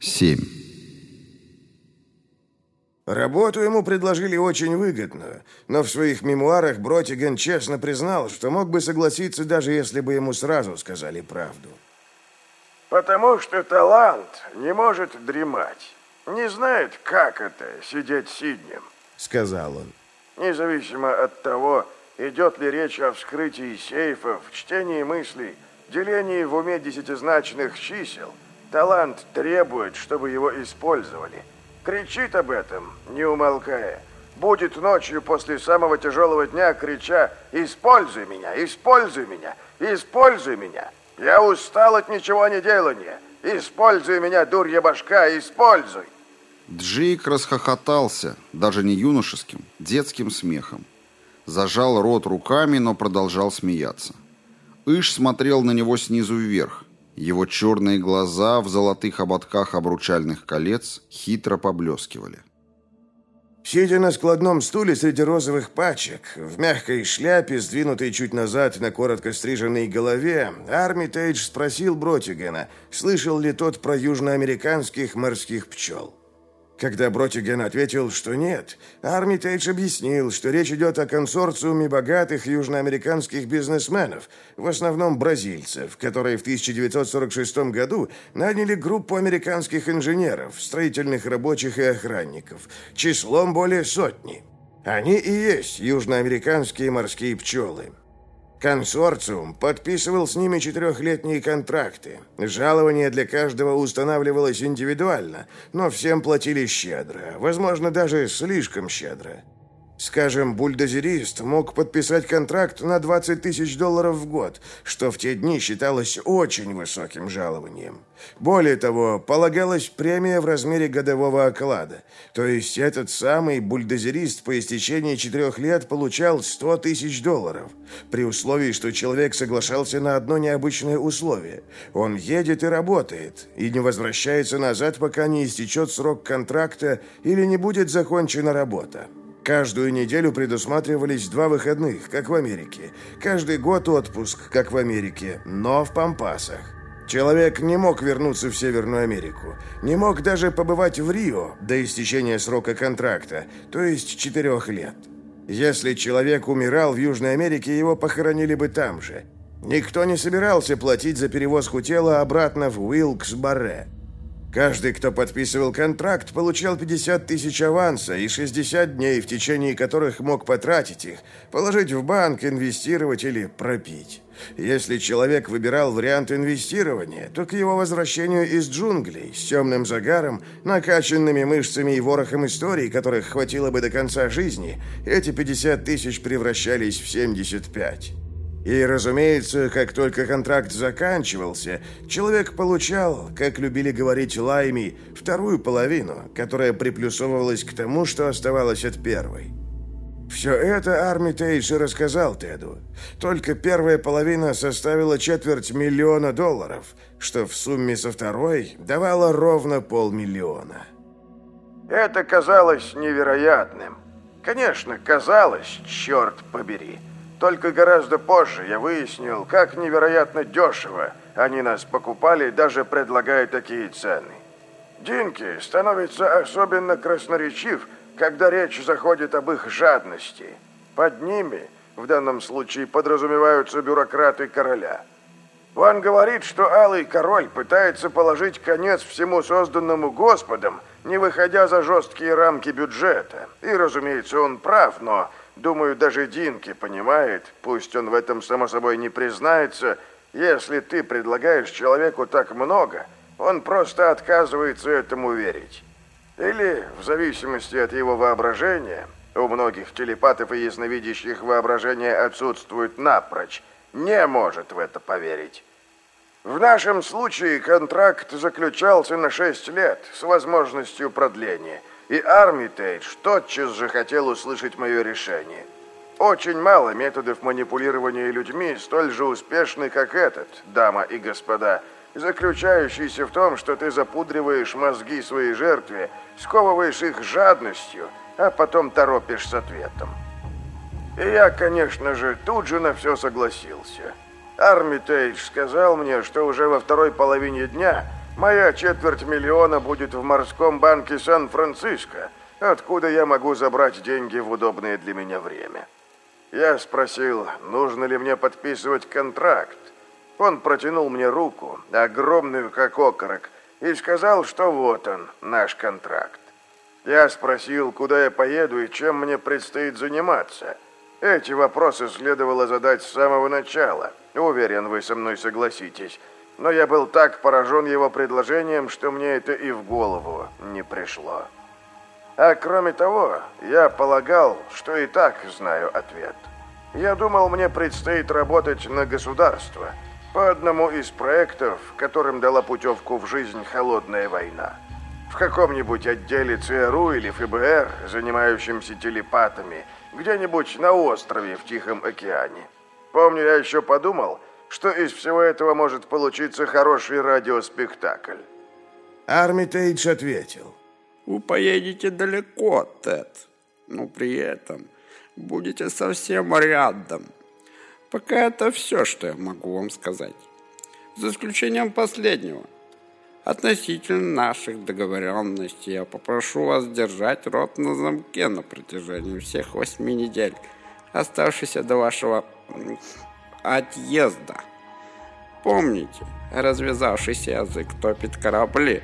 7. Работу ему предложили очень выгодную, но в своих мемуарах Бротиган честно признал, что мог бы согласиться, даже если бы ему сразу сказали правду. «Потому что талант не может дремать, не знает, как это — сидеть сиднем», — сказал он. «Независимо от того, идет ли речь о вскрытии сейфов, чтении мыслей, делении в уме десятизначных чисел — Талант требует, чтобы его использовали. Кричит об этом, не умолкая. Будет ночью после самого тяжелого дня, крича «Используй меня! Используй меня! Используй меня! Я устал от ничего не делания! Используй меня, дурья башка! Используй!» Джейк расхохотался, даже не юношеским, детским смехом. Зажал рот руками, но продолжал смеяться. Иш смотрел на него снизу вверх. Его черные глаза в золотых ободках обручальных колец хитро поблескивали. Сидя на складном стуле среди розовых пачек, в мягкой шляпе, сдвинутой чуть назад на коротко стриженной голове, Армитейдж спросил Бротигена, слышал ли тот про южноамериканских морских пчел. Когда Бротиген ответил, что нет, Армитейдж объяснил, что речь идет о консорциуме богатых южноамериканских бизнесменов, в основном бразильцев, которые в 1946 году наняли группу американских инженеров, строительных рабочих и охранников, числом более сотни. Они и есть южноамериканские морские пчелы. Консорциум подписывал с ними четырехлетние контракты. Жалование для каждого устанавливалось индивидуально, но всем платили щедро, возможно, даже слишком щедро. Скажем, бульдозерист мог подписать контракт на 20 тысяч долларов в год, что в те дни считалось очень высоким жалованием. Более того, полагалась премия в размере годового оклада. То есть этот самый бульдозерист по истечении четырех лет получал 100 тысяч долларов, при условии, что человек соглашался на одно необычное условие. Он едет и работает, и не возвращается назад, пока не истечет срок контракта или не будет закончена работа. Каждую неделю предусматривались два выходных, как в Америке. Каждый год отпуск, как в Америке, но в Пампасах. Человек не мог вернуться в Северную Америку. Не мог даже побывать в Рио до истечения срока контракта, то есть четырех лет. Если человек умирал в Южной Америке, его похоронили бы там же. Никто не собирался платить за перевозку тела обратно в Уилкс-Барре. Каждый, кто подписывал контракт, получал 50 тысяч аванса и 60 дней, в течение которых мог потратить их, положить в банк, инвестировать или пропить. Если человек выбирал вариант инвестирования, то к его возвращению из джунглей с темным загаром, накачанными мышцами и ворохом историй, которых хватило бы до конца жизни, эти 50 тысяч превращались в 75. И, разумеется, как только контракт заканчивался, человек получал, как любили говорить Лайми, вторую половину, которая приплюсовывалась к тому, что оставалось от первой. Все это Армитейдж рассказал Теду. Только первая половина составила четверть миллиона долларов, что в сумме со второй давало ровно полмиллиона. Это казалось невероятным. Конечно, казалось, черт побери. Только гораздо позже я выяснил, как невероятно дешево они нас покупали, даже предлагая такие цены. Динки становится особенно красноречив, когда речь заходит об их жадности. Под ними, в данном случае, подразумеваются бюрократы короля. Он говорит, что Алый Король пытается положить конец всему созданному Господом, не выходя за жесткие рамки бюджета. И, разумеется, он прав, но Думаю, даже Динки понимает, пусть он в этом само собой не признается, если ты предлагаешь человеку так много, он просто отказывается этому верить. Или, в зависимости от его воображения, у многих телепатов и ясновидящих воображение отсутствует напрочь, не может в это поверить. В нашем случае контракт заключался на 6 лет с возможностью продления – и Армитейдж тотчас же хотел услышать мое решение. Очень мало методов манипулирования людьми столь же успешны, как этот, дама и господа, заключающийся в том, что ты запудриваешь мозги своей жертве, сковываешь их жадностью, а потом торопишь с ответом. И я, конечно же, тут же на все согласился. Армитейдж сказал мне, что уже во второй половине дня Моя четверть миллиона будет в морском банке Сан-Франциско, откуда я могу забрать деньги в удобное для меня время. Я спросил, нужно ли мне подписывать контракт. Он протянул мне руку, огромную как окорок, и сказал, что вот он, наш контракт. Я спросил, куда я поеду и чем мне предстоит заниматься. Эти вопросы следовало задать с самого начала. Уверен, вы со мной согласитесь но я был так поражен его предложением, что мне это и в голову не пришло. А кроме того, я полагал, что и так знаю ответ. Я думал, мне предстоит работать на государство по одному из проектов, которым дала путевку в жизнь холодная война. В каком-нибудь отделе ЦРУ или ФБР, занимающемся телепатами, где-нибудь на острове в Тихом океане. Помню, я еще подумал, что из всего этого может получиться хороший радиоспектакль. Армитейдж ответил. Вы поедете далеко, Тед, но при этом будете совсем рядом. Пока это все, что я могу вам сказать. За исключением последнего. Относительно наших договоренностей я попрошу вас держать рот на замке на протяжении всех восьми недель, оставшихся до вашего отъезда. Помните, развязавшийся язык топит корабли.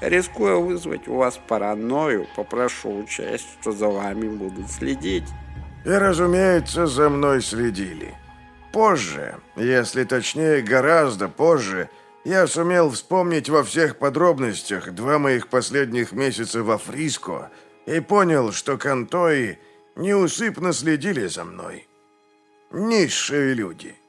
Рискуя вызвать у вас паранойю, попрошу учесть, что за вами будут следить. И, разумеется, за мной следили. Позже, если точнее гораздо позже, я сумел вспомнить во всех подробностях два моих последних месяца во Фриско и понял, что контои неусыпно следили за мной. Низшие люди.